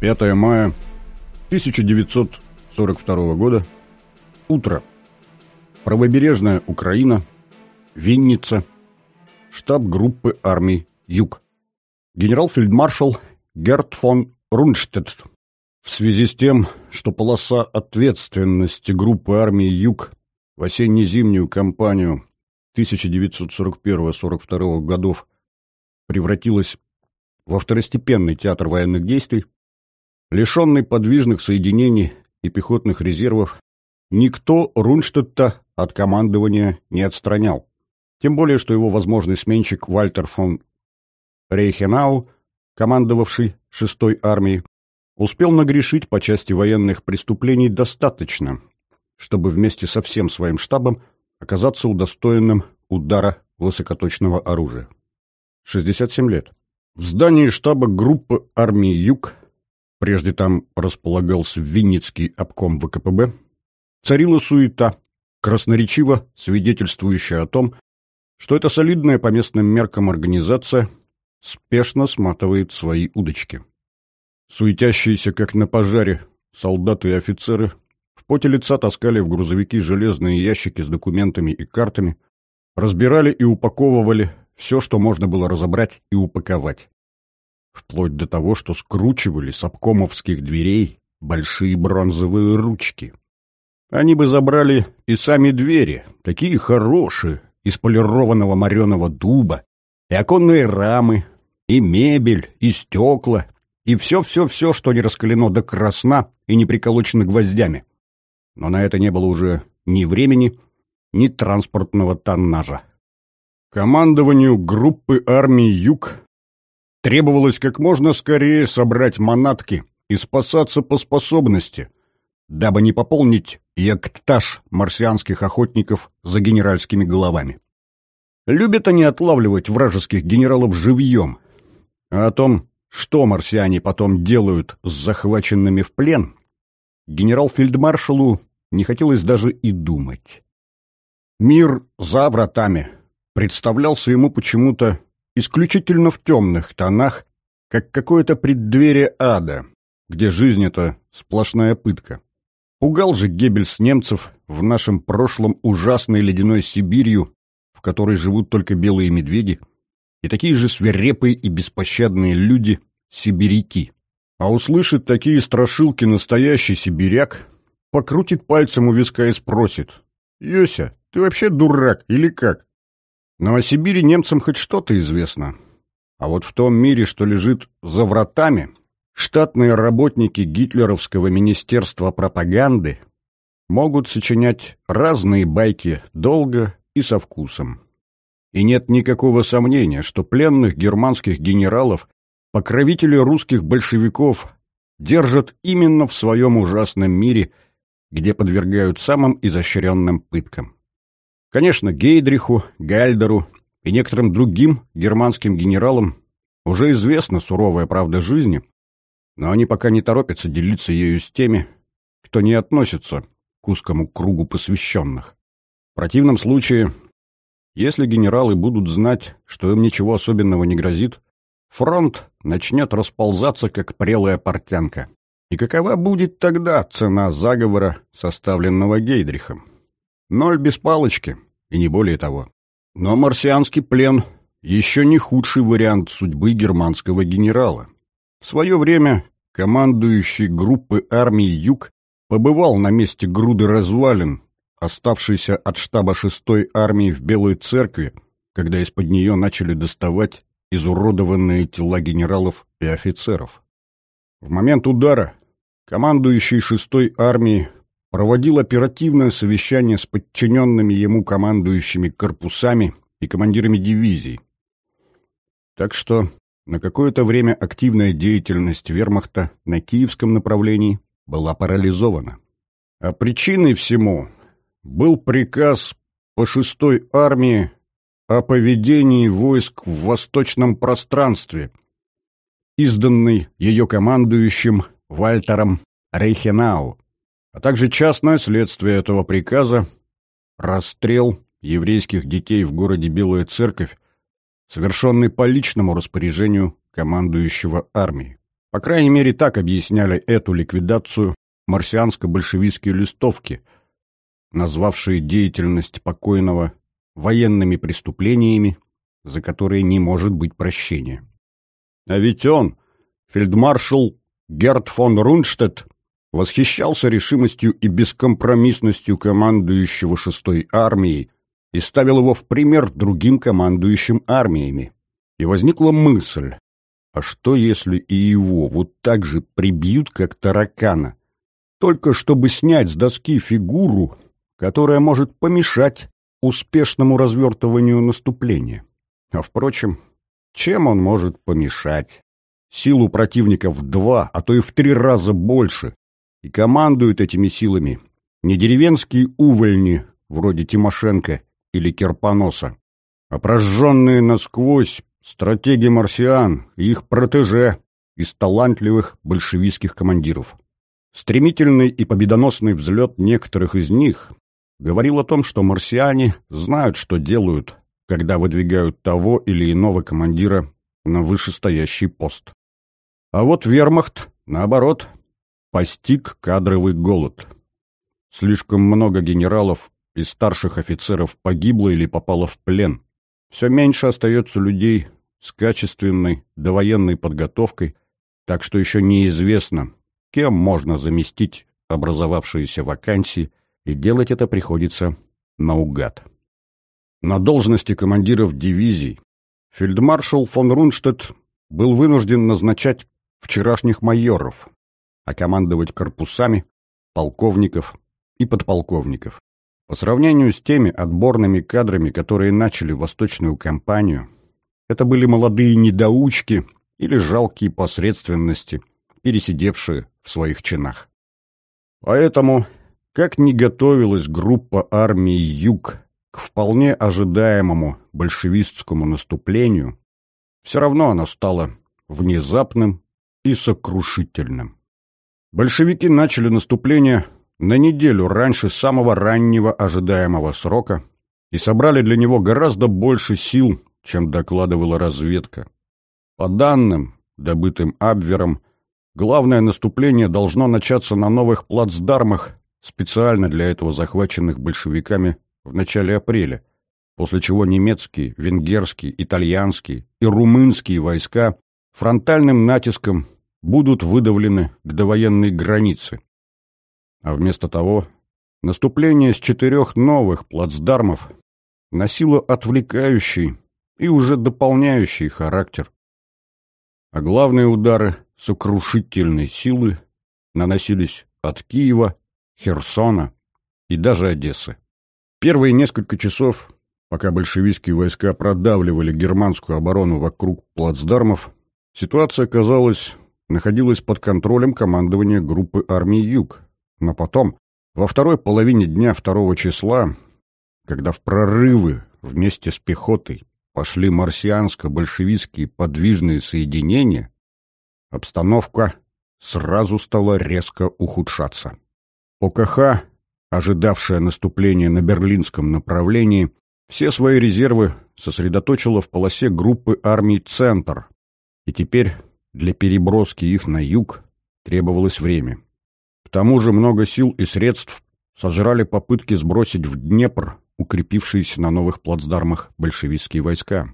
5 мая 1942 года. Утро. Правобережная Украина. Винница. Штаб группы армий «Юг». Генерал-фельдмаршал Герт фон Рунштедт. В связи с тем, что полоса ответственности группы армии «Юг» в осенне-зимнюю кампанию 1941-42 годов превратилась во второстепенный театр военных действий, лишенный подвижных соединений и пехотных резервов, никто Рунштадта от командования не отстранял. Тем более, что его возможный сменщик Вальтер фон Рейхенау, командовавший шестой армией, успел нагрешить по части военных преступлений достаточно, чтобы вместе со всем своим штабом оказаться удостоенным удара высокоточного оружия. 67 лет. В здании штаба группы армии «Юг», прежде там располагался Винницкий обком ВКПБ, царила суета, красноречиво свидетельствующая о том, что эта солидная по местным меркам организация спешно сматывает свои удочки. Суетящиеся, как на пожаре, солдаты и офицеры в поте лица таскали в грузовики железные ящики с документами и картами, разбирали и упаковывали все, что можно было разобрать и упаковать. Вплоть до того, что скручивали с обкомовских дверей большие бронзовые ручки. Они бы забрали и сами двери, такие хорошие, из полированного мореного дуба, и оконные рамы, и мебель, и стекла, и все-все-все, что не раскалено до красна и не приколочено гвоздями. Но на это не было уже ни времени, ни транспортного тоннажа. Командованию группы армии «Юг» требовалось как можно скорее собрать манатки и спасаться по способности, дабы не пополнить яктаж марсианских охотников за генеральскими головами. Любят они отлавливать вражеских генералов живьем, а о том, что марсиане потом делают с захваченными в плен, генерал-фельдмаршалу не хотелось даже и думать. Мир за вратами представлялся ему почему-то исключительно в темных тонах, как какое-то преддверие ада, где жизнь — это сплошная пытка. Пугал же Геббельс немцев в нашем прошлом ужасной ледяной Сибирью, в которой живут только белые медведи, и такие же свирепые и беспощадные люди — сибиряки. А услышит такие страшилки настоящий сибиряк, покрутит пальцем у виска и спросит, «Йося, ты вообще дурак или как?» Но о Сибири немцам хоть что-то известно. А вот в том мире, что лежит за вратами, штатные работники гитлеровского министерства пропаганды могут сочинять разные байки долго и со вкусом. И нет никакого сомнения, что пленных германских генералов покровители русских большевиков держат именно в своем ужасном мире, где подвергают самым изощренным пыткам. Конечно, Гейдриху, Гальдеру и некоторым другим германским генералам уже известна суровая правда жизни, но они пока не торопятся делиться ею с теми, кто не относится к узкому кругу посвященных. В противном случае, если генералы будут знать, что им ничего особенного не грозит, фронт начнет расползаться, как прелая портянка. И какова будет тогда цена заговора, составленного Гейдрихом? Ноль без палочки, и не более того. Но марсианский плен — еще не худший вариант судьбы германского генерала. В свое время командующий группы армии «Юг» побывал на месте груды развалин, оставшейся от штаба шестой армии в Белой церкви, когда из-под нее начали доставать изуродованные тела генералов и офицеров. В момент удара командующий шестой армией проводил оперативное совещание с подчиненными ему командующими корпусами и командирами дивизий. Так что на какое-то время активная деятельность вермахта на киевском направлении была парализована. А причиной всему был приказ по шестой армии о поведении войск в восточном пространстве, изданный ее командующим Вальтером Рейхенау а также частное следствие этого приказа, расстрел еврейских детей в городе Белая Церковь, совершенный по личному распоряжению командующего армией. По крайней мере, так объясняли эту ликвидацию марсианско-большевистские листовки, назвавшие деятельность покойного военными преступлениями, за которые не может быть прощения. А ведь он, фельдмаршал Герт фон Рунштедт, восхищался решимостью и бескомпромиссностью командующего шестой армией и ставил его в пример другим командующим армиями. И возникла мысль, а что если и его вот так же прибьют, как таракана, только чтобы снять с доски фигуру, которая может помешать успешному развертыванию наступления? А впрочем, чем он может помешать? Силу противника в два, а то и в три раза больше, и командуют этими силами не деревенские увольни, вроде Тимошенко или Керпоноса, а прожженные насквозь стратеги марсиан и их протеже из талантливых большевистских командиров. Стремительный и победоносный взлет некоторых из них говорил о том, что марсиане знают, что делают, когда выдвигают того или иного командира на вышестоящий пост. А вот вермахт, наоборот, постиг кадровый голод. Слишком много генералов и старших офицеров погибло или попало в плен. Все меньше остается людей с качественной довоенной подготовкой, так что еще неизвестно, кем можно заместить образовавшиеся вакансии, и делать это приходится наугад. На должности командиров дивизий фельдмаршал фон Рунштедт был вынужден назначать вчерашних майоров, а командовать корпусами, полковников и подполковников. По сравнению с теми отборными кадрами, которые начали восточную кампанию, это были молодые недоучки или жалкие посредственности, пересидевшие в своих чинах. Поэтому, как ни готовилась группа армии «Юг» к вполне ожидаемому большевистскому наступлению, все равно она стала внезапным и сокрушительным. Большевики начали наступление на неделю раньше самого раннего ожидаемого срока и собрали для него гораздо больше сил, чем докладывала разведка. По данным, добытым Абвером, главное наступление должно начаться на новых плацдармах, специально для этого захваченных большевиками в начале апреля, после чего немецкие, венгерские, итальянские и румынские войска фронтальным натиском будут выдавлены к довоенной границе. А вместо того наступление с четырех новых плацдармов носило отвлекающий и уже дополняющий характер. А главные удары сокрушительной силы наносились от Киева, Херсона и даже Одессы. Первые несколько часов, пока большевистские войска продавливали германскую оборону вокруг плацдармов, ситуация казалась находилась под контролем командования группы армии «Юг». Но потом, во второй половине дня второго числа, когда в прорывы вместе с пехотой пошли марсианско-большевистские подвижные соединения, обстановка сразу стала резко ухудшаться. ОКХ, ожидавшая наступления на берлинском направлении, все свои резервы сосредоточила в полосе группы армий «Центр», и теперь для переброски их на юг требовалось время. К тому же много сил и средств сожрали попытки сбросить в Днепр укрепившиеся на новых плацдармах большевистские войска.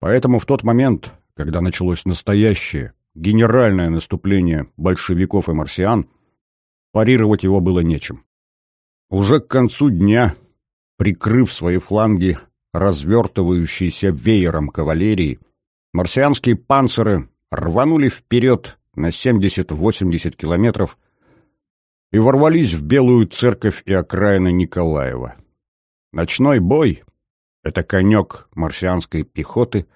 Поэтому в тот момент, когда началось настоящее, генеральное наступление большевиков и марсиан, парировать его было нечем. Уже к концу дня, прикрыв свои фланги развертывающейся веером кавалерии, марсианские панциры рванули вперед на 70-80 километров и ворвались в Белую церковь и окраины Николаева. Ночной бой — это конек марсианской пехоты,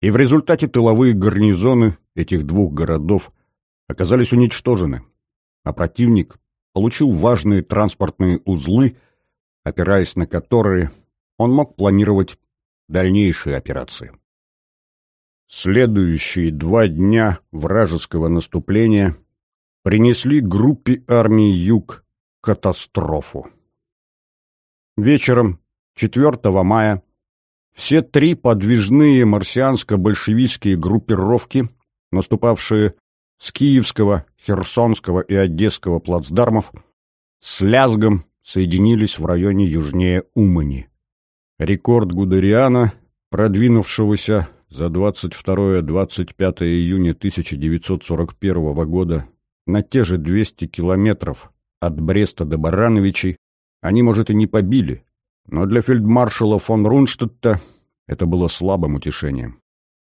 и в результате тыловые гарнизоны этих двух городов оказались уничтожены, а противник получил важные транспортные узлы, опираясь на которые он мог планировать дальнейшие операции. Следующие два дня вражеского наступления принесли группе армии «Юг» катастрофу. Вечером 4 мая все три подвижные марсианско-большевистские группировки, наступавшие с Киевского, Херсонского и Одесского плацдармов с лязгом соединились в районе южнее Умани. Рекорд Гудериана, продвинувшегося за 22-25 июня 1941 года на те же 200 километров от Бреста до Барановичей, они, может, и не побили, но для фельдмаршала фон Рунштадта это было слабым утешением.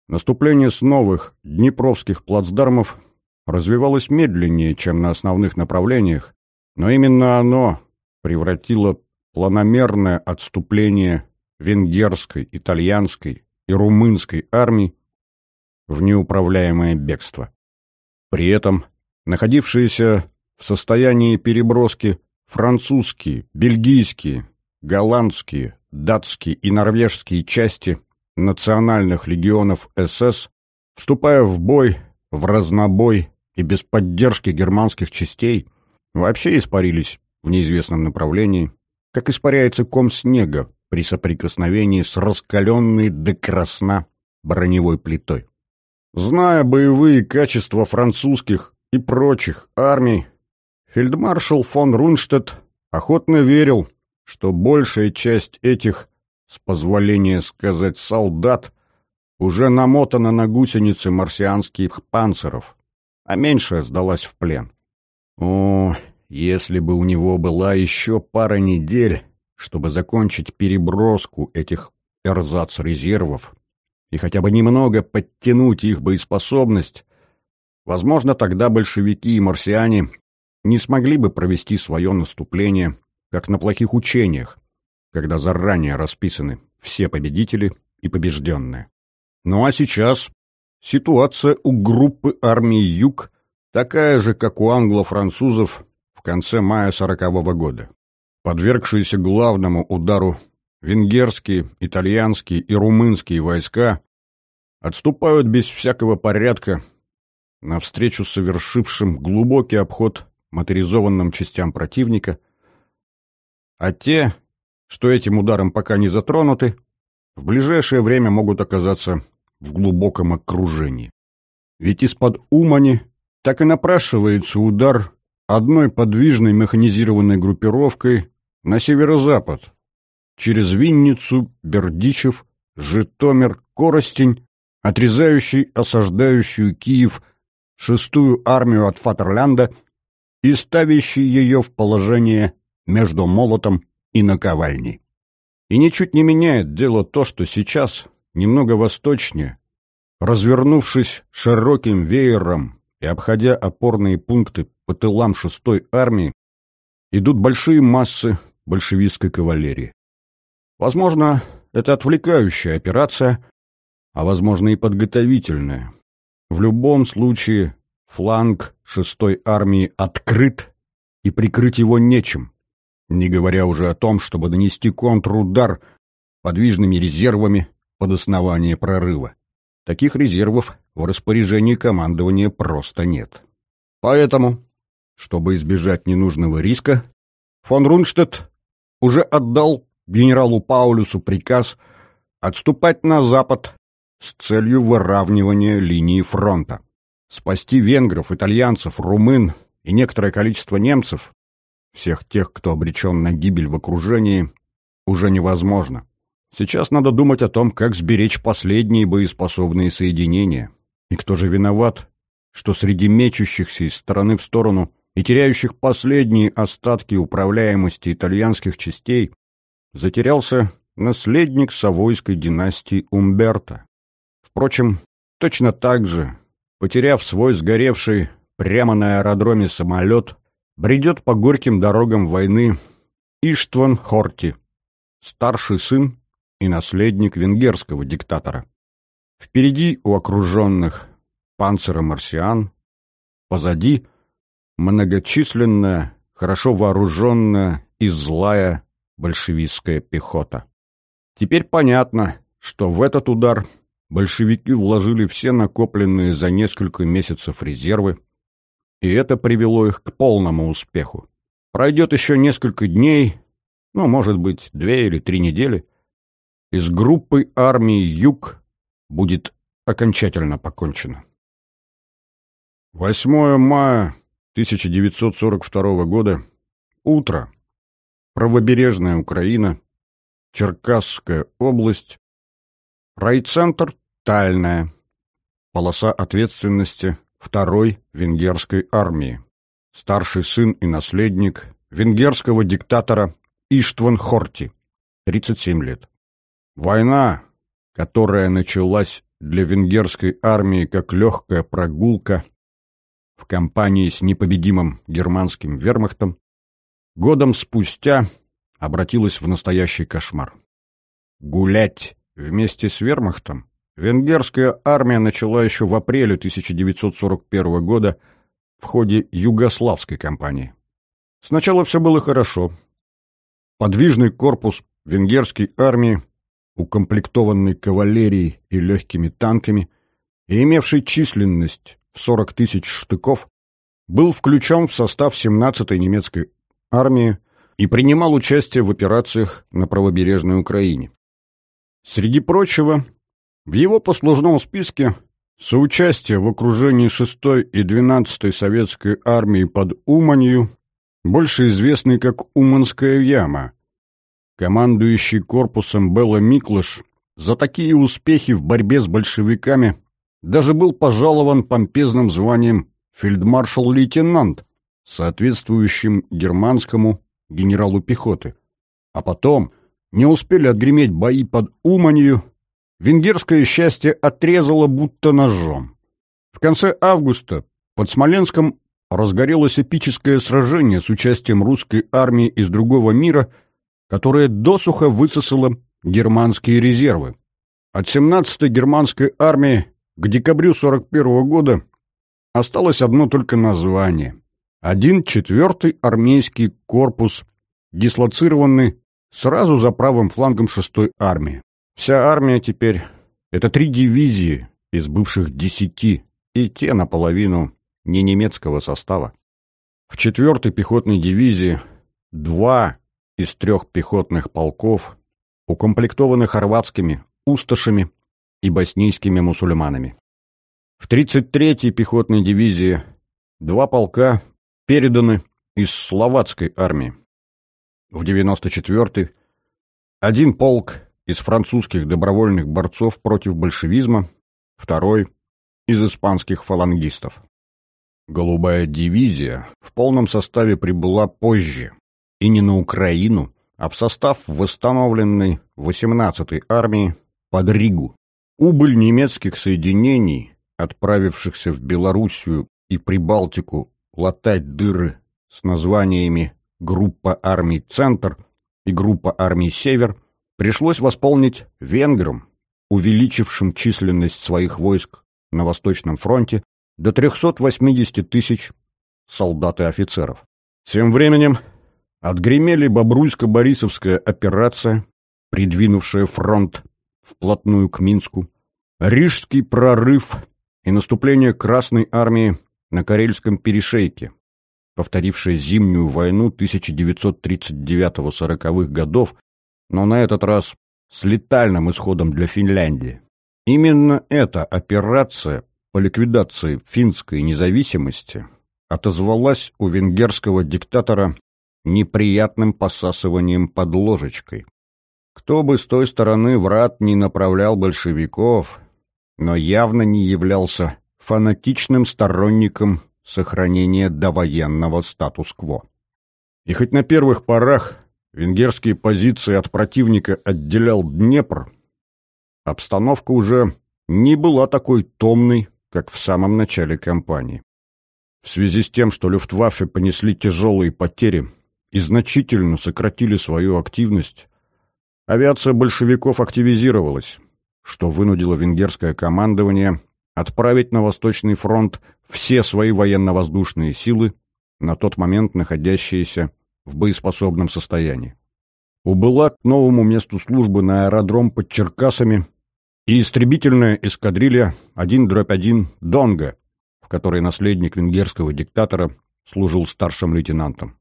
Наступление с новых днепровских плацдармов развивалось медленнее, чем на основных направлениях, но именно оно превратило планомерное отступление венгерской, итальянской и румынской армий в неуправляемое бегство. При этом находившиеся в состоянии переброски французские, бельгийские, голландские, датские и норвежские части национальных легионов СС, вступая в бой, в разнобой и без поддержки германских частей, вообще испарились в неизвестном направлении, как испаряется ком снега при соприкосновении с раскаленной до красна броневой плитой. Зная боевые качества французских и прочих армий, фельдмаршал фон Рунштадт охотно верил, что большая часть этих, с позволения сказать, солдат уже намотана на гусеницы марсианских панцеров, а меньшая сдалась в плен. О, если бы у него была еще пара недель, чтобы закончить переброску этих эрзац-резервов и хотя бы немного подтянуть их боеспособность, возможно, тогда большевики и марсиане не смогли бы провести свое наступление, как на плохих учениях, когда заранее расписаны все победители и побежденные. Ну а сейчас ситуация у группы армии «Юг» такая же, как у англо-французов в конце мая сорокового года. Подвергшиеся главному удару венгерские, итальянские и румынские войска отступают без всякого порядка навстречу совершившим глубокий обход моторизованным частям противника, а те, что этим ударом пока не затронуты, в ближайшее время могут оказаться в глубоком окружении. Ведь из-под Умани так и напрашивается удар одной подвижной механизированной группировкой на северо-запад, через Винницу, Бердичев, Житомир, Коростень, отрезающий осаждающую Киев шестую армию от Фатерлянда и ставящий ее в положение между молотом и наковальней. И ничуть не меняет дело то, что сейчас, немного восточнее, развернувшись широким веером и обходя опорные пункты по тылам шестой армии, идут большие массы большевистской кавалерии. Возможно, это отвлекающая операция, а возможно и подготовительная. В любом случае, фланг шестой армии открыт, и прикрыть его нечем, не говоря уже о том, чтобы нанести контрудар подвижными резервами под основание прорыва. Таких резервов в распоряжении командования просто нет. Поэтому, чтобы избежать ненужного риска, фон Рунштадт уже отдал генералу Паулюсу приказ отступать на запад с целью выравнивания линии фронта. Спасти венгров, итальянцев, румын и некоторое количество немцев, всех тех, кто обречен на гибель в окружении, уже невозможно. Сейчас надо думать о том, как сберечь последние боеспособные соединения. И кто же виноват, что среди мечущихся из стороны в сторону и теряющих последние остатки управляемости итальянских частей, затерялся наследник Савойской династии Умберто. Впрочем, точно так же, потеряв свой сгоревший прямо на аэродроме самолет, бредет по горьким дорогам войны Иштван Хорти, старший сын и наследник венгерского диктатора. Впереди у окруженных панцира марсиан, позади многочисленная, хорошо вооруженная и злая большевистская пехота. Теперь понятно, что в этот удар большевики вложили все накопленные за несколько месяцев резервы, и это привело их к полному успеху. Пройдет еще несколько дней, ну, может быть, две или три недели, и с группой армии «Юг» будет окончательно покончено. 8 мая 1942 года. Утро. Правобережная Украина. Черкасская область. Райцентр Тальная. Полоса ответственности второй венгерской армии. Старший сын и наследник венгерского диктатора Иштван Хорти. 37 лет. Война, которая началась для венгерской армии как легкая прогулка в компании с непобедимым германским вермахтом, годом спустя обратилась в настоящий кошмар. Гулять вместе с вермахтом венгерская армия начала еще в апреле 1941 года в ходе Югославской кампании. Сначала все было хорошо. Подвижный корпус венгерской армии, укомплектованный кавалерией и легкими танками и имевший численность в 40 тысяч штыков, был включен в состав 17-й немецкой армии и принимал участие в операциях на правобережной Украине. Среди прочего, в его послужном списке соучастие в окружении 6-й и 12-й советской армии под Уманью, больше известный как Уманская яма. Командующий корпусом Белла Миклыш за такие успехи в борьбе с большевиками даже был пожалован помпезным званием фельдмаршал-лейтенант, соответствующим германскому генералу пехоты. А потом не успели отгреметь бои под Уманью, венгерское счастье отрезало будто ножом. В конце августа под Смоленском разгорелось эпическое сражение с участием русской армии из другого мира, которое досуха высосало германские резервы. От 17-й германской армии к декабрю 41 года осталось одно только название. Один четвертый армейский корпус, дислоцированный сразу за правым флангом 6-й армии. Вся армия теперь — это три дивизии из бывших десяти, и те наполовину не немецкого состава. В 4-й пехотной дивизии два из трех пехотных полков, укомплектованы хорватскими усташами и боснийскими мусульманами. В 33-й пехотной дивизии два полка переданы из словацкой армии. В 94-й один полк из французских добровольных борцов против большевизма, второй — из испанских фалангистов. Голубая дивизия в полном составе прибыла позже, и не на Украину, а в состав восстановленной 18-й армии под Ригу. Убыль немецких соединений, отправившихся в Белоруссию и Прибалтику латать дыры с названиями «Группа армий Центр» и «Группа армий Север», пришлось восполнить венграм, увеличившим численность своих войск на Восточном фронте до 380 тысяч солдат и офицеров. Тем временем отгремели Бобруйско-Борисовская операция, придвинувшая фронт вплотную к Минску, Рижский прорыв и наступление Красной армии на Карельском перешейке, повторившее зимнюю войну 1939-40-х годов, но на этот раз с летальным исходом для Финляндии. Именно эта операция по ликвидации финской независимости отозвалась у венгерского диктатора неприятным посасыванием под ложечкой. Кто бы с той стороны врат не направлял большевиков, но явно не являлся фанатичным сторонником сохранения довоенного статус-кво. И хоть на первых порах венгерские позиции от противника отделял Днепр, обстановка уже не была такой томной, как в самом начале кампании. В связи с тем, что Люфтваффе понесли тяжелые потери и значительно сократили свою активность, авиация большевиков активизировалась, что вынудило венгерское командование отправить на Восточный фронт все свои военно-воздушные силы, на тот момент находящиеся в боеспособном состоянии. Убыла к новому месту службы на аэродром под Черкасами и истребительная эскадрилья 1-1 «Донга», в которой наследник венгерского диктатора служил старшим лейтенантом.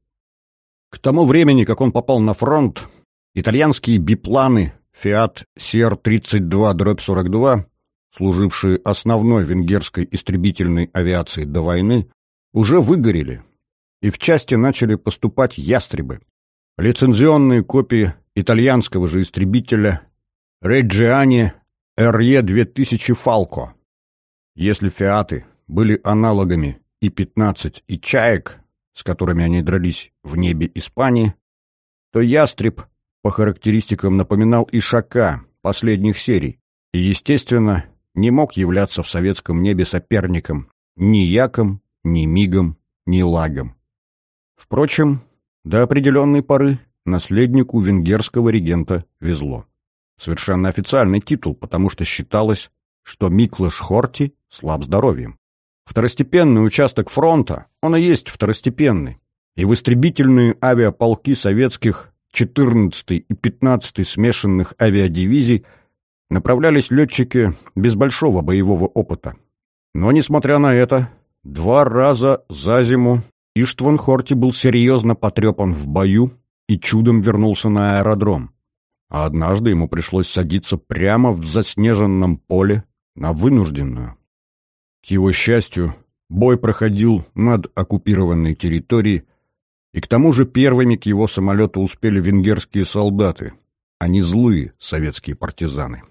К тому времени, как он попал на фронт, итальянские бипланы Fiat CR-32-42 служившие основной венгерской истребительной авиацией до войны, уже выгорели, и в части начали поступать ястребы, лицензионные копии итальянского же истребителя Reggiani RE-2000 Falco. Если «Фиаты» были аналогами И-15 и «Чаек», с которыми они дрались в небе Испании, то «Ястреб» по характеристикам напоминал Ишака последних серий и, естественно, не мог являться в советском небе соперником ни Яком, ни Мигом, ни Лагом. Впрочем, до определенной поры наследнику венгерского регента везло. Совершенно официальный титул, потому что считалось, что Миклаш Хорти слаб здоровьем. Второстепенный участок фронта, он и есть второстепенный, и в истребительные авиаполки советских 14 и 15 смешанных авиадивизий направлялись летчики без большого боевого опыта. Но, несмотря на это, два раза за зиму Иштван Хорти был серьезно потрепан в бою и чудом вернулся на аэродром. А однажды ему пришлось садиться прямо в заснеженном поле на вынужденную. К его счастью, бой проходил над оккупированной территорией, и к тому же первыми к его самолету успели венгерские солдаты, а не злые советские партизаны.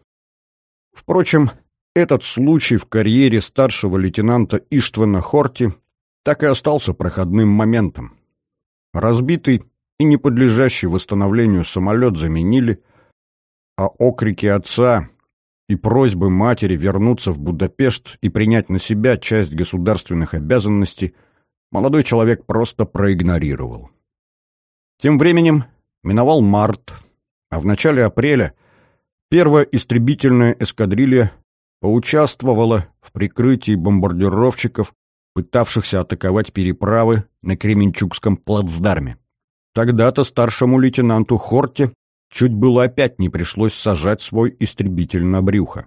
Впрочем, этот случай в карьере старшего лейтенанта Иштвана Хорти так и остался проходным моментом. Разбитый и не подлежащий восстановлению самолет заменили, а окрики отца и просьбы матери вернуться в Будапешт и принять на себя часть государственных обязанностей молодой человек просто проигнорировал. Тем временем миновал март, а в начале апреля первая истребительная эскадрилья поучаствовала в прикрытии бомбардировщиков, пытавшихся атаковать переправы на Кременчугском плацдарме. Тогда-то старшему лейтенанту Хорте чуть было опять не пришлось сажать свой истребитель на брюхо.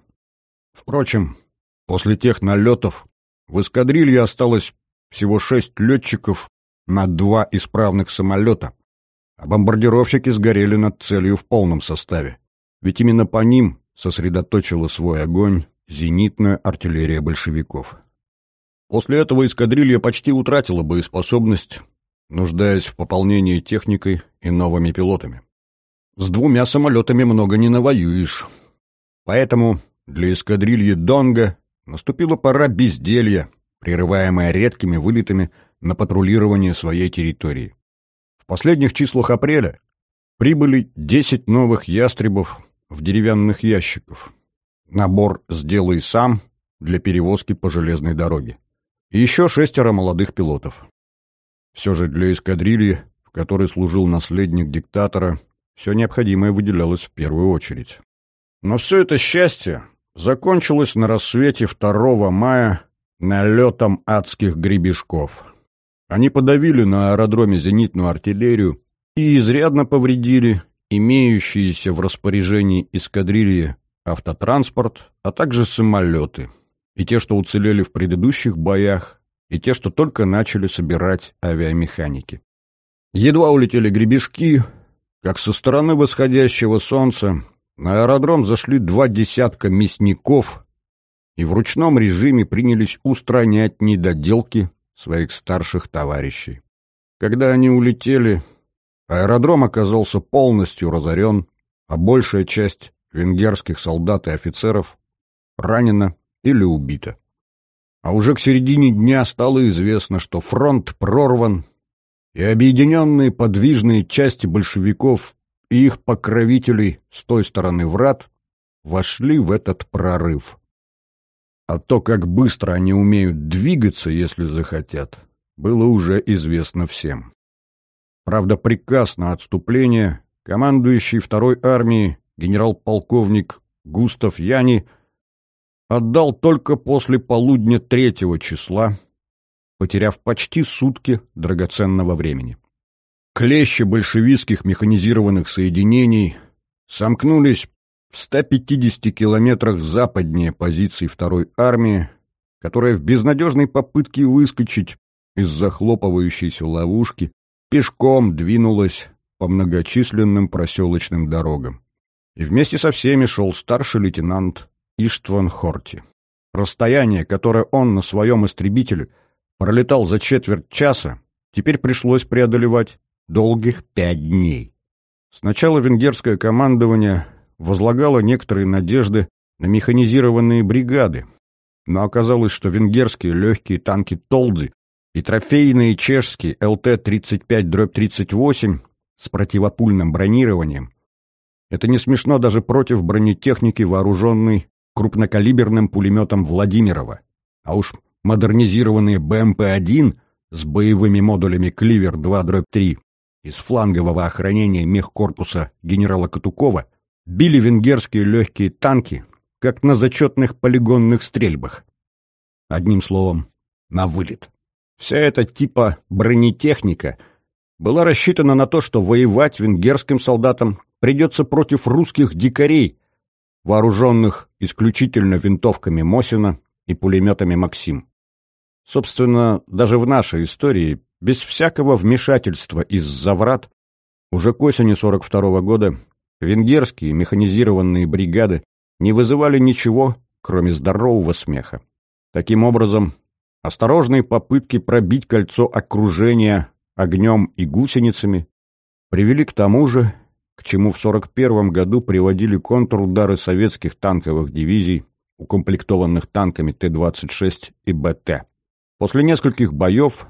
Впрочем, после тех налетов в эскадрилье осталось всего шесть летчиков на два исправных самолета, а бомбардировщики сгорели над целью в полном составе. Ведь именно по ним сосредоточила свой огонь зенитная артиллерия большевиков. После этого эскадрилья почти утратила боеспособность, нуждаясь в пополнении техникой и новыми пилотами. С двумя самолетами много не навоюешь. Поэтому для эскадрильи Донга наступила пора безделья, прерываемая редкими вылетами на патрулирование своей территории. В последних числах апреля прибыли 10 новых ястребов в деревянных ящиках. Набор «Сделай сам» для перевозки по железной дороге. И еще шестеро молодых пилотов. Все же для эскадрильи, в которой служил наследник диктатора, все необходимое выделялось в первую очередь. Но все это счастье закончилось на рассвете 2 мая налетом адских гребешков. Они подавили на аэродроме зенитную артиллерию и изрядно повредили имеющиеся в распоряжении эскадрильи автотранспорт, а также самолеты, и те, что уцелели в предыдущих боях, и те, что только начали собирать авиамеханики. Едва улетели гребешки, как со стороны восходящего солнца на аэродром зашли два десятка мясников и в ручном режиме принялись устранять недоделки своих старших товарищей. Когда они улетели, аэродром оказался полностью разорен, а большая часть венгерских солдат и офицеров ранена или убита. А уже к середине дня стало известно, что фронт прорван, и объединенные подвижные части большевиков и их покровителей с той стороны врат вошли в этот прорыв. А то, как быстро они умеют двигаться, если захотят, было уже известно всем. Правда, приказ на отступление командующий второй армией генерал-полковник Густав Яни отдал только после полудня третьего числа, потеряв почти сутки драгоценного времени. Клещи большевистских механизированных соединений сомкнулись в 150 километрах западнее позиций второй армии, которая в безнадежной попытке выскочить из захлопывающейся ловушки пешком двинулась по многочисленным проселочным дорогам. И вместе со всеми шел старший лейтенант Иштван Хорти. Расстояние, которое он на своем истребителе пролетал за четверть часа, теперь пришлось преодолевать долгих пять дней. Сначала венгерское командование возлагало некоторые надежды на механизированные бригады, но оказалось, что венгерские легкие танки «Толдзи» и трофейные чешские ЛТ-35-38 с противопульным бронированием — это не смешно даже против бронетехники, вооруженной крупнокалиберным пулеметом Владимирова. А уж модернизированные БМП-1 с боевыми модулями «Кливер-2-3» из флангового охранения мехкорпуса генерала Катукова били венгерские легкие танки, как на зачетных полигонных стрельбах. Одним словом, на вылет. Вся эта типа бронетехника была рассчитана на то, что воевать венгерским солдатам придется против русских дикарей, вооруженных исключительно винтовками Мосина и пулеметами «Максим». Собственно, даже в нашей истории, без всякого вмешательства из-за врат, уже к осени 42 -го года венгерские механизированные бригады не вызывали ничего, кроме здорового смеха. Таким образом, осторожные попытки пробить кольцо окружения огнем и гусеницами привели к тому же, к чему в 41 году приводили контрудары советских танковых дивизий, укомплектованных танками Т-26 и БТ. После нескольких боев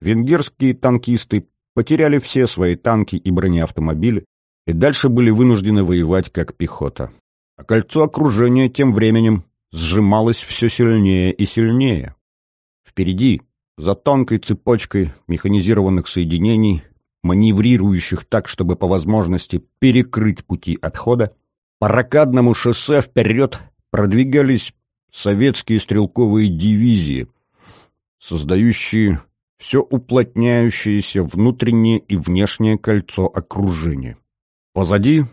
венгерские танкисты потеряли все свои танки и бронеавтомобили и дальше были вынуждены воевать как пехота. А кольцо окружения тем временем сжималось все сильнее и сильнее. Впереди, за тонкой цепочкой механизированных соединений, маневрирующих так, чтобы по возможности перекрыть пути отхода, по ракадному шоссе вперед продвигались советские стрелковые дивизии — создающие все уплотняющееся внутреннее и внешнее кольцо окружения. Позади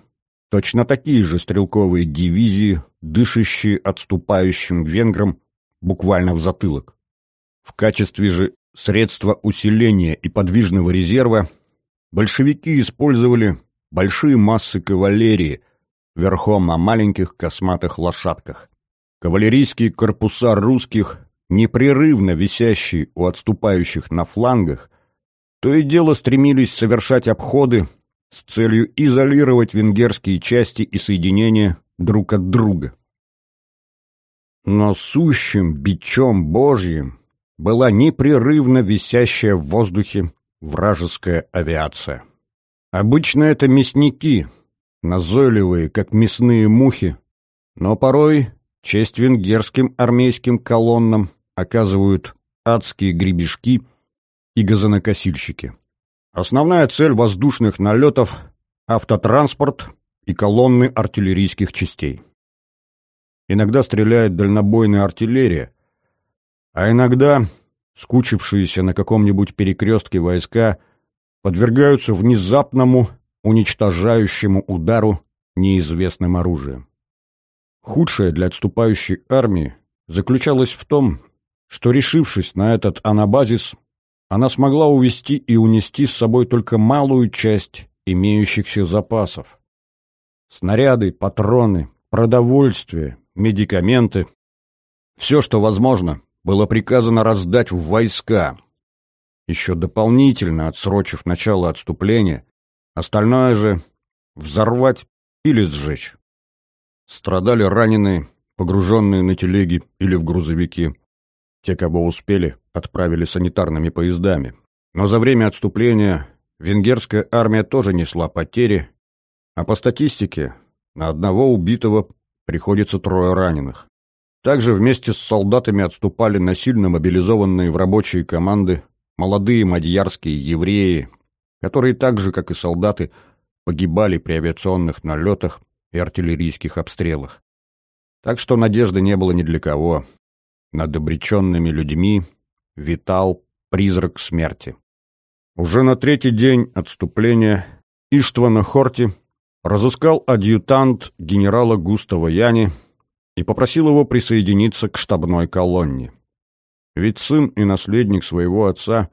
точно такие же стрелковые дивизии, дышащие отступающим венграм буквально в затылок. В качестве же средства усиления и подвижного резерва большевики использовали большие массы кавалерии верхом на маленьких косматых лошадках. Кавалерийские корпуса русских непрерывно висящие у отступающих на флангах, то и дело стремились совершать обходы с целью изолировать венгерские части и соединения друг от друга. Но сущим бичом Божьим была непрерывно висящая в воздухе вражеская авиация. Обычно это мясники, назойливые, как мясные мухи, но порой честь венгерским армейским колоннам оказывают адские гребешки и газонокосильщики. Основная цель воздушных налетов – автотранспорт и колонны артиллерийских частей. Иногда стреляет дальнобойная артиллерия, а иногда скучившиеся на каком-нибудь перекрестке войска подвергаются внезапному уничтожающему удару неизвестным оружием. Худшее для отступающей армии заключалось в том, что, решившись на этот анабазис, она смогла увести и унести с собой только малую часть имеющихся запасов. Снаряды, патроны, продовольствие, медикаменты — все, что возможно, было приказано раздать в войска. Еще дополнительно отсрочив начало отступления, остальное же взорвать или сжечь. Страдали раненые, погруженные на телеги или в грузовики. Те, кого успели, отправили санитарными поездами. Но за время отступления венгерская армия тоже несла потери, а по статистике на одного убитого приходится трое раненых. Также вместе с солдатами отступали насильно мобилизованные в рабочие команды молодые мадьярские евреи, которые так же, как и солдаты, погибали при авиационных налетах и артиллерийских обстрелах. Так что надежды не было ни для кого. Над обреченными людьми витал призрак смерти. Уже на третий день отступления Иштвана Хорти разыскал адъютант генерала Густава Яни и попросил его присоединиться к штабной колонне. Ведь сын и наследник своего отца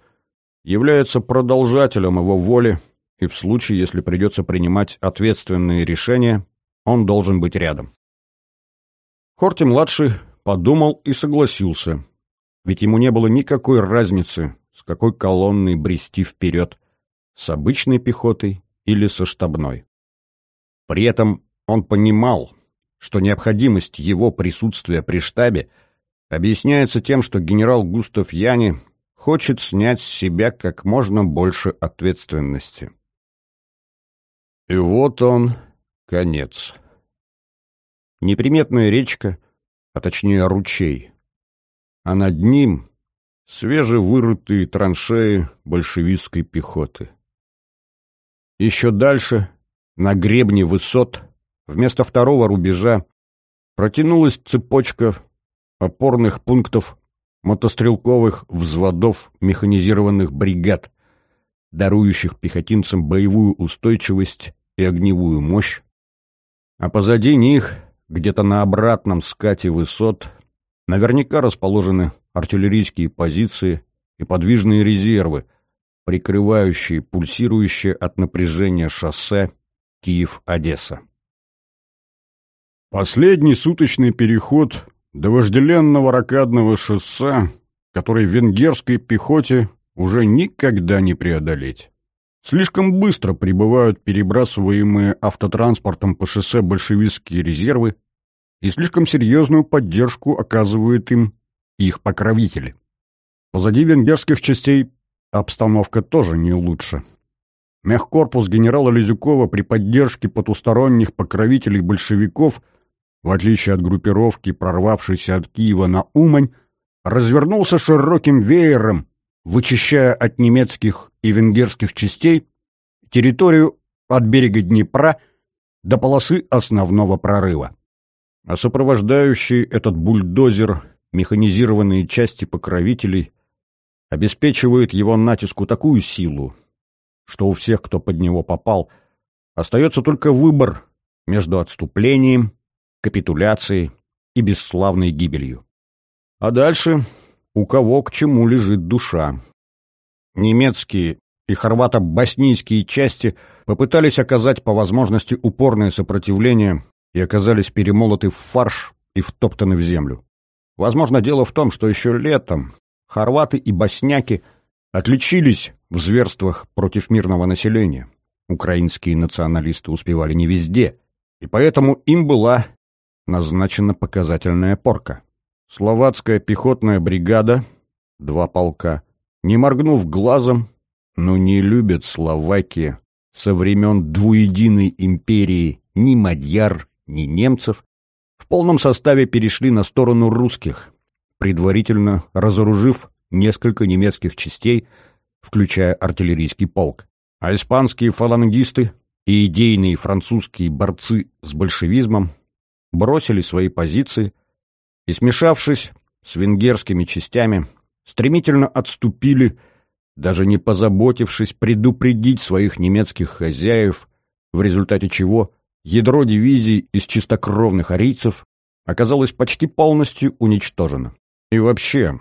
является продолжателем его воли, и в случае, если придется принимать ответственные решения, он должен быть рядом. Хорти-младший подумал и согласился, ведь ему не было никакой разницы, с какой колонной брести вперед, с обычной пехотой или со штабной. При этом он понимал, что необходимость его присутствия при штабе объясняется тем, что генерал Густав Яни хочет снять с себя как можно больше ответственности. И вот он, конец. Неприметная речка, а точнее ручей, а над ним свежевырытые траншеи большевистской пехоты. Еще дальше, на гребне высот, вместо второго рубежа, протянулась цепочка опорных пунктов мотострелковых взводов механизированных бригад, дарующих пехотинцам боевую устойчивость и огневую мощь, а позади них, где-то на обратном скате высот, наверняка расположены артиллерийские позиции и подвижные резервы, прикрывающие пульсирующее от напряжения шоссе Киев-Одесса. Последний суточный переход до вожделенного ракадного шоссе, который венгерской пехоте уже никогда не преодолеть. Слишком быстро прибывают перебрасываемые автотранспортом по шоссе большевистские резервы, и слишком серьезную поддержку оказывают им их покровители. Позади венгерских частей обстановка тоже не лучше. Мехкорпус генерала Лизюкова при поддержке потусторонних покровителей большевиков – в отличие от группировки, прорвавшейся от Киева на Умань, развернулся широким веером, вычищая от немецких и венгерских частей территорию от берега Днепра до полосы основного прорыва. А сопровождающий этот бульдозер механизированные части покровителей обеспечивают его натиску такую силу, что у всех, кто под него попал, остается только выбор между отступлением капитуляцией и бесславной гибелью. А дальше у кого к чему лежит душа. Немецкие и хорвато-боснийские части попытались оказать по возможности упорное сопротивление и оказались перемолоты в фарш и втоптаны в землю. Возможно, дело в том, что еще летом хорваты и босняки отличились в зверствах против мирного населения. Украинские националисты успевали не везде, и поэтому им была назначена показательная порка. Словацкая пехотная бригада, два полка, не моргнув глазом, но не любят Словакия со времен двуединой империи ни мадьяр, ни немцев, в полном составе перешли на сторону русских, предварительно разоружив несколько немецких частей, включая артиллерийский полк. А испанские фалангисты и идейные французские борцы с большевизмом бросили свои позиции и, смешавшись с венгерскими частями, стремительно отступили, даже не позаботившись предупредить своих немецких хозяев, в результате чего ядро дивизии из чистокровных арийцев оказалось почти полностью уничтожено. И вообще,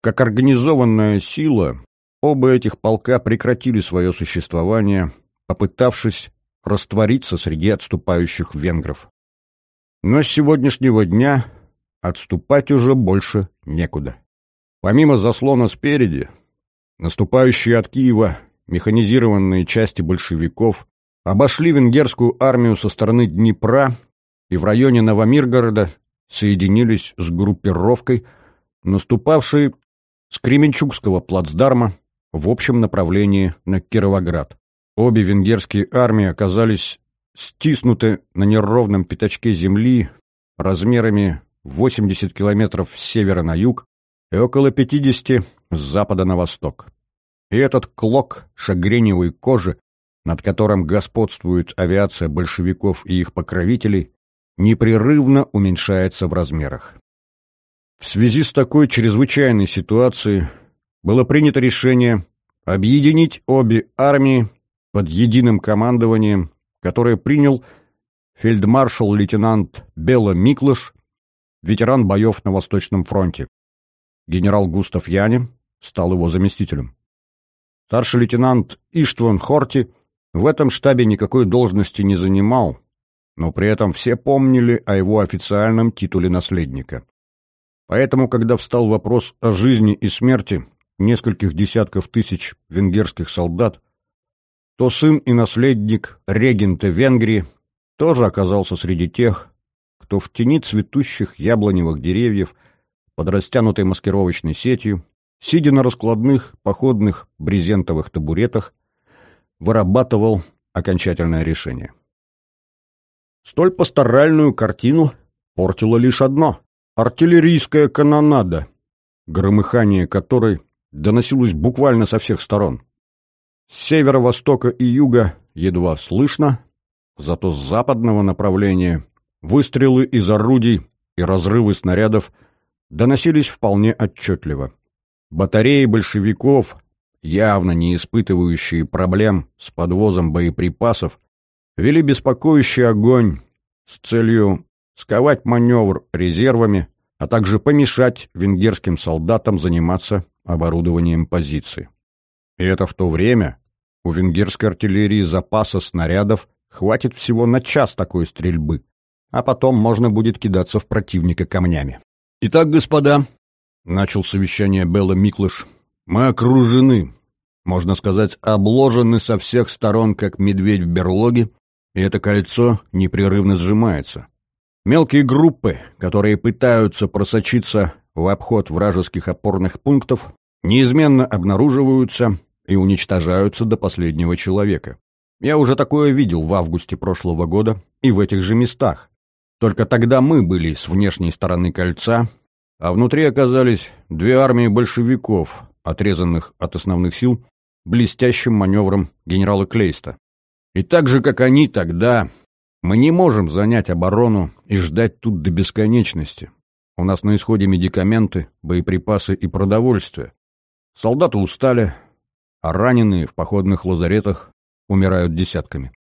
как организованная сила, оба этих полка прекратили свое существование, попытавшись раствориться среди отступающих венгров. Но с сегодняшнего дня отступать уже больше некуда. Помимо заслона спереди, наступающие от Киева механизированные части большевиков обошли венгерскую армию со стороны Днепра и в районе Новомиргорода соединились с группировкой, наступавшей с Кременчугского плацдарма в общем направлении на Кировоград. Обе венгерские армии оказались стиснуты на неровном пятачке земли размерами 80 километров с севера на юг и около 50 с запада на восток. И этот клок шагреневой кожи, над которым господствует авиация большевиков и их покровителей, непрерывно уменьшается в размерах. В связи с такой чрезвычайной ситуацией было принято решение объединить обе армии под единым командованием которое принял фельдмаршал-лейтенант Бела Миклыш, ветеран боев на Восточном фронте. Генерал Густав Яне стал его заместителем. Старший лейтенант Иштван Хорти в этом штабе никакой должности не занимал, но при этом все помнили о его официальном титуле наследника. Поэтому, когда встал вопрос о жизни и смерти нескольких десятков тысяч венгерских солдат, то сын и наследник регента Венгрии тоже оказался среди тех, кто в тени цветущих яблоневых деревьев под растянутой маскировочной сетью, сидя на раскладных походных брезентовых табуретах, вырабатывал окончательное решение. Столь пасторальную картину портило лишь одно — артиллерийская канонада, громыхание которой доносилось буквально со всех сторон. С северо-востока и юга едва слышно, зато с западного направления выстрелы из орудий и разрывы снарядов доносились вполне отчетливо. Батареи большевиков, явно не испытывающие проблем с подвозом боеприпасов, вели беспокоящий огонь с целью сковать маневр резервами, а также помешать венгерским солдатам заниматься оборудованием позиции. И это в то время у венгерской артиллерии запаса снарядов хватит всего на час такой стрельбы, а потом можно будет кидаться в противника камнями. «Итак, господа», — начал совещание Белла Миклыш, — «мы окружены, можно сказать, обложены со всех сторон, как медведь в берлоге, и это кольцо непрерывно сжимается. Мелкие группы, которые пытаются просочиться в обход вражеских опорных пунктов, неизменно обнаруживаются и уничтожаются до последнего человека. Я уже такое видел в августе прошлого года и в этих же местах. Только тогда мы были с внешней стороны кольца, а внутри оказались две армии большевиков, отрезанных от основных сил блестящим маневром генерала Клейста. И так же, как они тогда, мы не можем занять оборону и ждать тут до бесконечности. У нас на исходе медикаменты, боеприпасы и продовольствие. Солдаты устали, а раненые в походных лазаретах умирают десятками.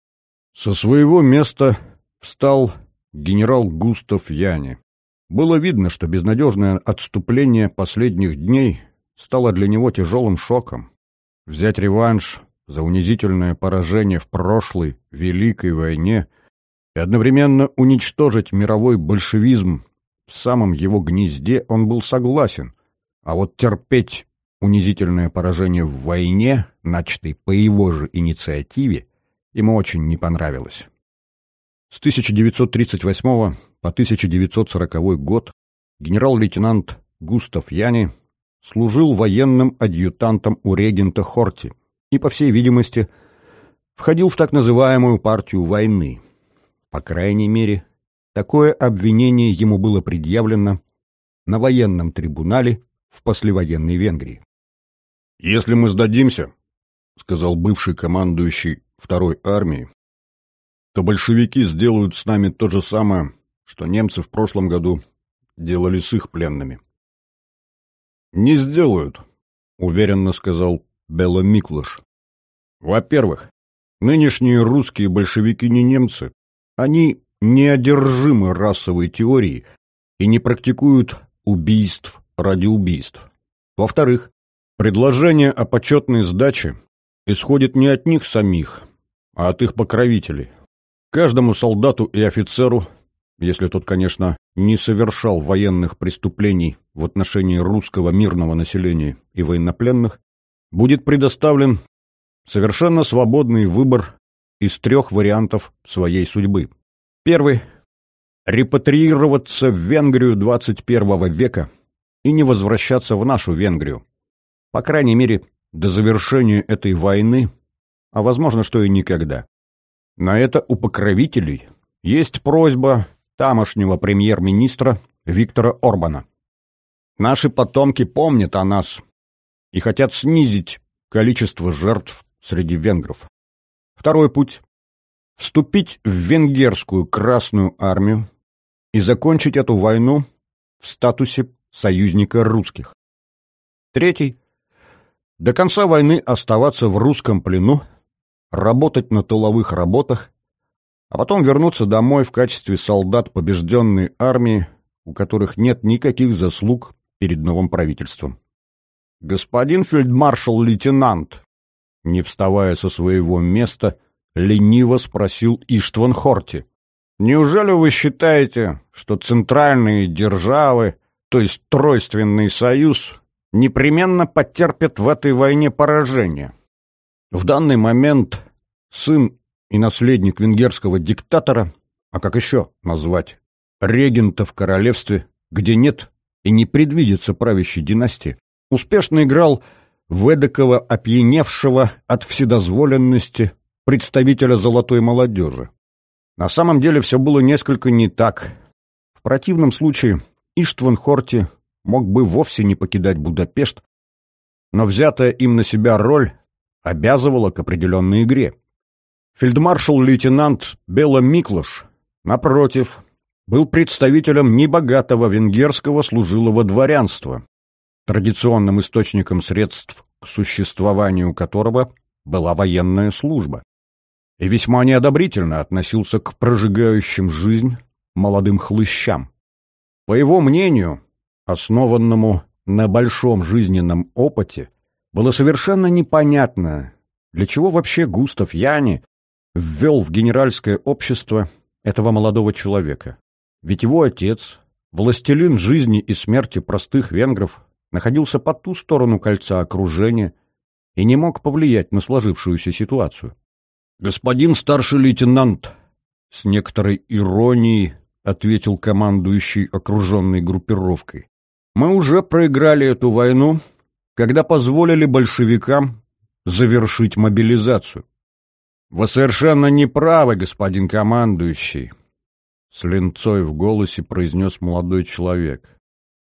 Со своего места встал генерал Густав Яни. Было видно, что безнадежное отступление последних дней стало для него тяжелым шоком. Взять реванш за унизительное поражение в прошлой Великой войне и одновременно уничтожить мировой большевизм в самом его гнезде он был согласен, а вот терпеть унизительное поражение в войне, начатой по его же инициативе, ему очень не понравилось. С 1938 по 1940 год генерал-лейтенант Густав Яни служил военным адъютантом у регента Хорти и, по всей видимости, входил в так называемую партию войны. По крайней мере, такое обвинение ему было предъявлено на военном трибунале в послевоенной Венгрии. «Если мы сдадимся, — сказал бывший командующий второй армии, — то большевики сделают с нами то же самое, что немцы в прошлом году делали с их пленными. «Не сделают», — уверенно сказал Белла Миклыш. «Во-первых, нынешние русские большевики не немцы. Они неодержимы расовой теорией и не практикуют убийств ради убийств. Во-вторых, предложение о почетной сдаче исходит не от них самих, а от их покровителей. Каждому солдату и офицеру если тот, конечно, не совершал военных преступлений в отношении русского мирного населения и военнопленных, будет предоставлен совершенно свободный выбор из трех вариантов своей судьбы. Первый – репатриироваться в Венгрию 21 века и не возвращаться в нашу Венгрию. По крайней мере, до завершения этой войны, а возможно, что и никогда. На это у покровителей есть просьба тамошнего премьер-министра Виктора Орбана. Наши потомки помнят о нас и хотят снизить количество жертв среди венгров. Второй путь – вступить в венгерскую Красную армию и закончить эту войну в статусе союзника русских. Третий – до конца войны оставаться в русском плену, работать на тыловых работах а потом вернуться домой в качестве солдат побежденной армии, у которых нет никаких заслуг перед новым правительством. «Господин фельдмаршал-лейтенант», не вставая со своего места, лениво спросил Иштван Хорти. Неужели вы считаете, что центральные державы, то есть Тройственный союз, непременно потерпят в этой войне поражение? В данный момент сын и наследник венгерского диктатора, а как еще назвать, регента в королевстве, где нет и не предвидится правящей династии, успешно играл в эдакого опьяневшего от вседозволенности представителя золотой молодежи. На самом деле все было несколько не так. В противном случае Иштван Хорти мог бы вовсе не покидать Будапешт, но взятая им на себя роль обязывала к определенной игре. Фельдмаршал-лейтенант Бела Миклош, напротив, был представителем небогатого венгерского служилого дворянства, традиционным источником средств к существованию которого была военная служба, и весьма неодобрительно относился к прожигающим жизнь молодым хлыщам. По его мнению, основанному на большом жизненном опыте, было совершенно непонятно, для чего вообще Густав Яни ввел в генеральское общество этого молодого человека. Ведь его отец, властелин жизни и смерти простых венгров, находился по ту сторону кольца окружения и не мог повлиять на сложившуюся ситуацию. «Господин старший лейтенант», — с некоторой иронией ответил командующий окруженной группировкой, «мы уже проиграли эту войну, когда позволили большевикам завершить мобилизацию». «Вы совершенно не правы, господин командующий», — с линцой в голосе произнес молодой человек.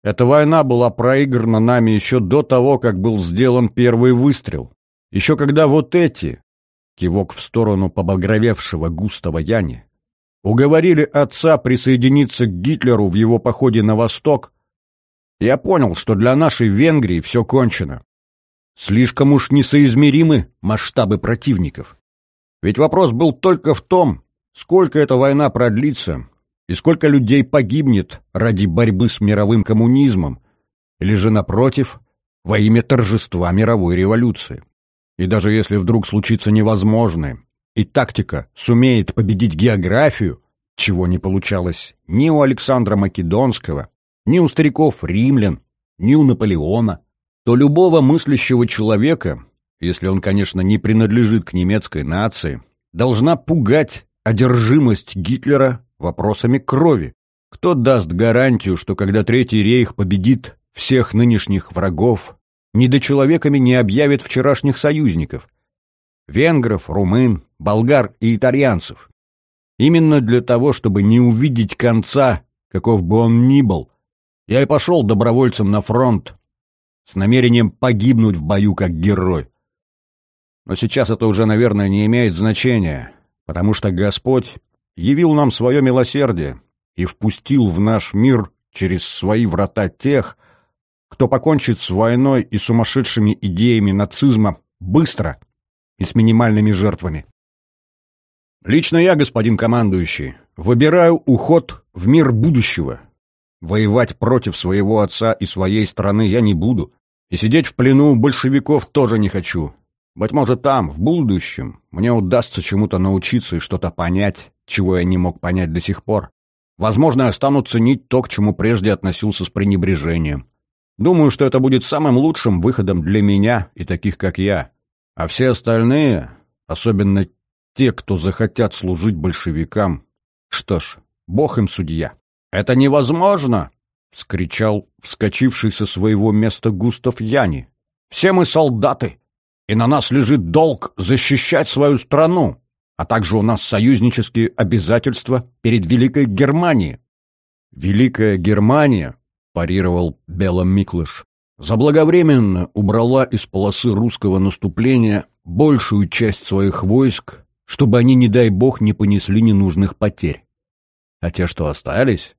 Эта война была проиграна нами еще до того, как был сделан первый выстрел. Еще когда вот эти, кивок в сторону побагровевшего густого Яни, уговорили отца присоединиться к Гитлеру в его походе на восток, я понял, что для нашей Венгрии все кончено. Слишком уж несоизмеримы масштабы противников. Ведь вопрос был только в том, сколько эта война продлится и сколько людей погибнет ради борьбы с мировым коммунизмом, или же, напротив, во имя торжества мировой революции. И даже если вдруг случится невозможное, и тактика сумеет победить географию, чего не получалось ни у Александра Македонского, ни у стариков римлян, ни у Наполеона, то любого мыслящего человека, если он, конечно, не принадлежит к немецкой нации, должна пугать одержимость Гитлера вопросами крови. Кто даст гарантию, что когда Третий рейх победит всех нынешних врагов, недочеловеками не объявит вчерашних союзников? Венгров, румын, болгар и итальянцев. Именно для того, чтобы не увидеть конца, каков бы он ни был, я и пошел добровольцем на фронт с намерением погибнуть в бою как герой. Но сейчас это уже, наверное, не имеет значения, потому что Господь явил нам свое милосердие и впустил в наш мир через свои врата тех, кто покончит с войной и сумасшедшими идеями нацизма быстро и с минимальными жертвами. Лично я, господин командующий, выбираю уход в мир будущего. Воевать против своего отца и своей страны я не буду, и сидеть в плену большевиков тоже не хочу. Быть может, там, в будущем, мне удастся чему-то научиться и что-то понять, чего я не мог понять до сих пор. Возможно, я стану ценить то, к чему прежде относился с пренебрежением. Думаю, что это будет самым лучшим выходом для меня и таких, как я. А все остальные, особенно те, кто захотят служить большевикам, что ж, бог им судья. «Это невозможно!» — вскричал вскочивший со своего места Густав Яни. «Все мы солдаты, и на нас лежит долг защищать свою страну а также у нас союзнические обязательства перед Великой Германией. Великая Германия, парировал Белом Миклыш, заблаговременно убрала из полосы русского наступления большую часть своих войск, чтобы они, не дай бог, не понесли ненужных потерь. А те, что остались,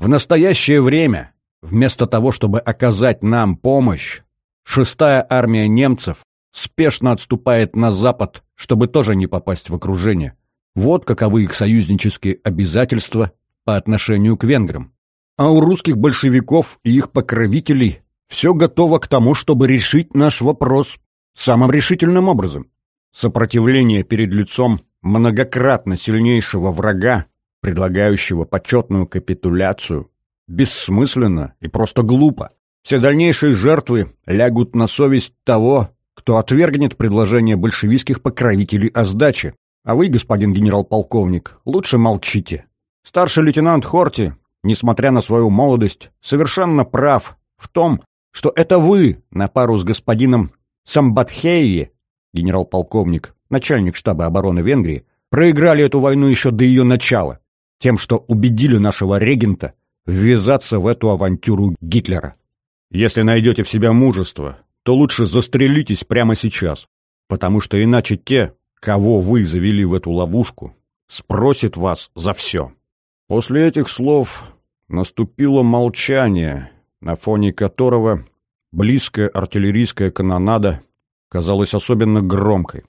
в настоящее время, вместо того, чтобы оказать нам помощь, шестая армия немцев спешно отступает на запад, чтобы тоже не попасть в окружение. Вот каковы их союзнические обязательства по отношению к венграм. А у русских большевиков и их покровителей все готово к тому, чтобы решить наш вопрос самым решительным образом. Сопротивление перед лицом многократно сильнейшего врага предлагающего почетную капитуляцию, бессмысленно и просто глупо. Все дальнейшие жертвы лягут на совесть того, кто отвергнет предложение большевистских покровителей о сдаче. А вы, господин генерал-полковник, лучше молчите. Старший лейтенант Хорти, несмотря на свою молодость, совершенно прав в том, что это вы на пару с господином Самбатхеи, генерал-полковник, начальник штаба обороны Венгрии, проиграли эту войну еще до ее начала, тем, что убедили нашего регента ввязаться в эту авантюру Гитлера. Если найдете в себя мужество, то лучше застрелитесь прямо сейчас, потому что иначе те, кого вы завели в эту ловушку, спросят вас за все. После этих слов наступило молчание, на фоне которого близкая артиллерийская канонада казалась особенно громкой.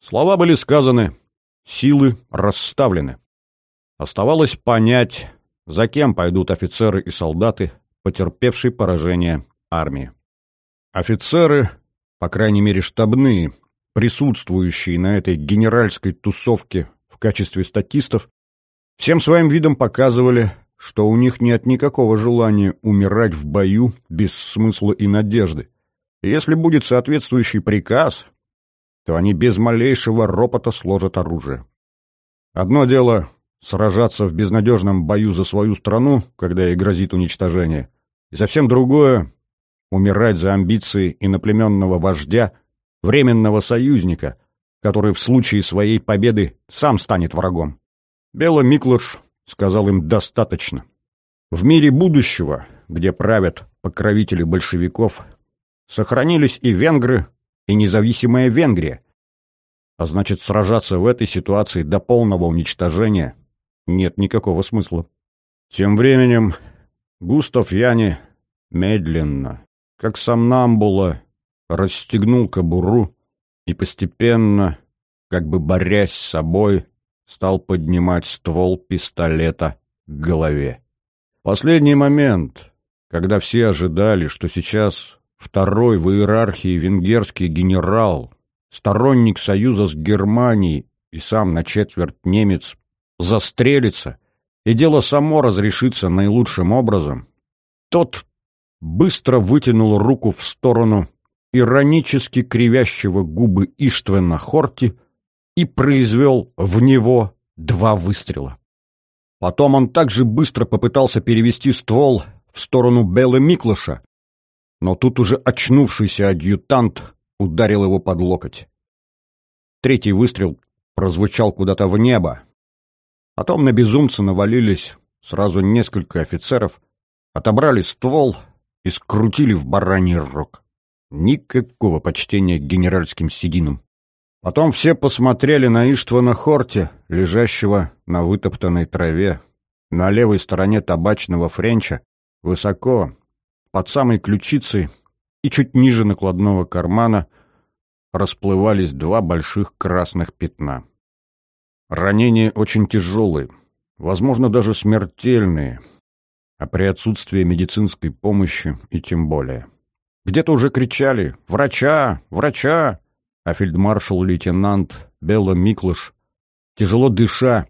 Слова были сказаны, силы расставлены. Оставалось понять, за кем пойдут офицеры и солдаты, потерпевшие поражение армии. Офицеры, по крайней мере штабные, присутствующие на этой генеральской тусовке в качестве статистов, всем своим видом показывали, что у них нет никакого желания умирать в бою без смысла и надежды. И если будет соответствующий приказ, то они без малейшего ропота сложат оружие. Одно дело сражаться в безнадежном бою за свою страну, когда ей грозит уничтожение, и совсем другое — умирать за амбиции иноплеменного вождя, временного союзника, который в случае своей победы сам станет врагом. Бело Миклыш сказал им достаточно. В мире будущего, где правят покровители большевиков, сохранились и венгры, и независимая Венгрия. А значит, сражаться в этой ситуации до полного уничтожения нет никакого смысла. Тем временем Густав Яни медленно, как сомнамбула, расстегнул кобуру и постепенно, как бы борясь с собой, стал поднимать ствол пистолета к голове. Последний момент, когда все ожидали, что сейчас второй в иерархии венгерский генерал, сторонник союза с Германией и сам на четверть немец, застрелится — и дело само разрешится наилучшим образом, тот быстро вытянул руку в сторону иронически кривящего губы Иштвена Хорти и произвел в него два выстрела. Потом он также быстро попытался перевести ствол в сторону Беллы Миклыша, но тут уже очнувшийся адъютант ударил его под локоть. Третий выстрел прозвучал куда-то в небо, Потом на безумца навалились сразу несколько офицеров, отобрали ствол и скрутили в бараний рог. Никакого почтения к генеральским сединам. Потом все посмотрели на Иштвана Хорте, лежащего на вытоптанной траве, на левой стороне табачного френча, высоко, под самой ключицей и чуть ниже накладного кармана расплывались два больших красных пятна. Ранения очень тяжелые, возможно, даже смертельные, а при отсутствии медицинской помощи и тем более. Где-то уже кричали «Врача! Врача!», а фельдмаршал-лейтенант Белла Миклыш, тяжело дыша,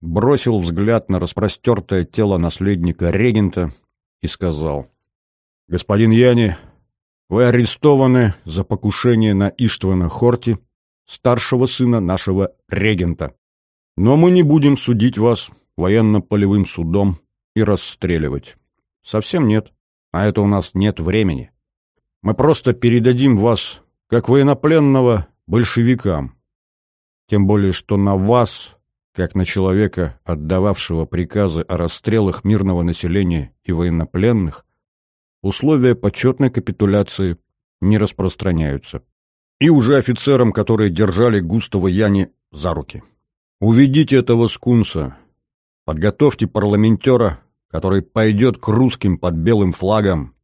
бросил взгляд на распростертое тело наследника регента и сказал «Господин Яни, вы арестованы за покушение на Иштвана Хорти, старшего сына нашего регента. Но мы не будем судить вас военно-полевым судом и расстреливать. Совсем нет. А это у нас нет времени. Мы просто передадим вас, как военнопленного, большевикам. Тем более, что на вас, как на человека, отдававшего приказы о расстрелах мирного населения и военнопленных, условия почетной капитуляции не распространяются. И уже офицерам, которые держали Густава Яни за руки. Уведите этого скунса. Подготовьте парламентера, который пойдет к русским под белым флагом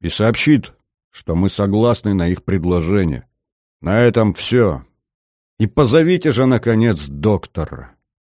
и сообщит, что мы согласны на их предложение. На этом все. И позовите же, наконец, доктора.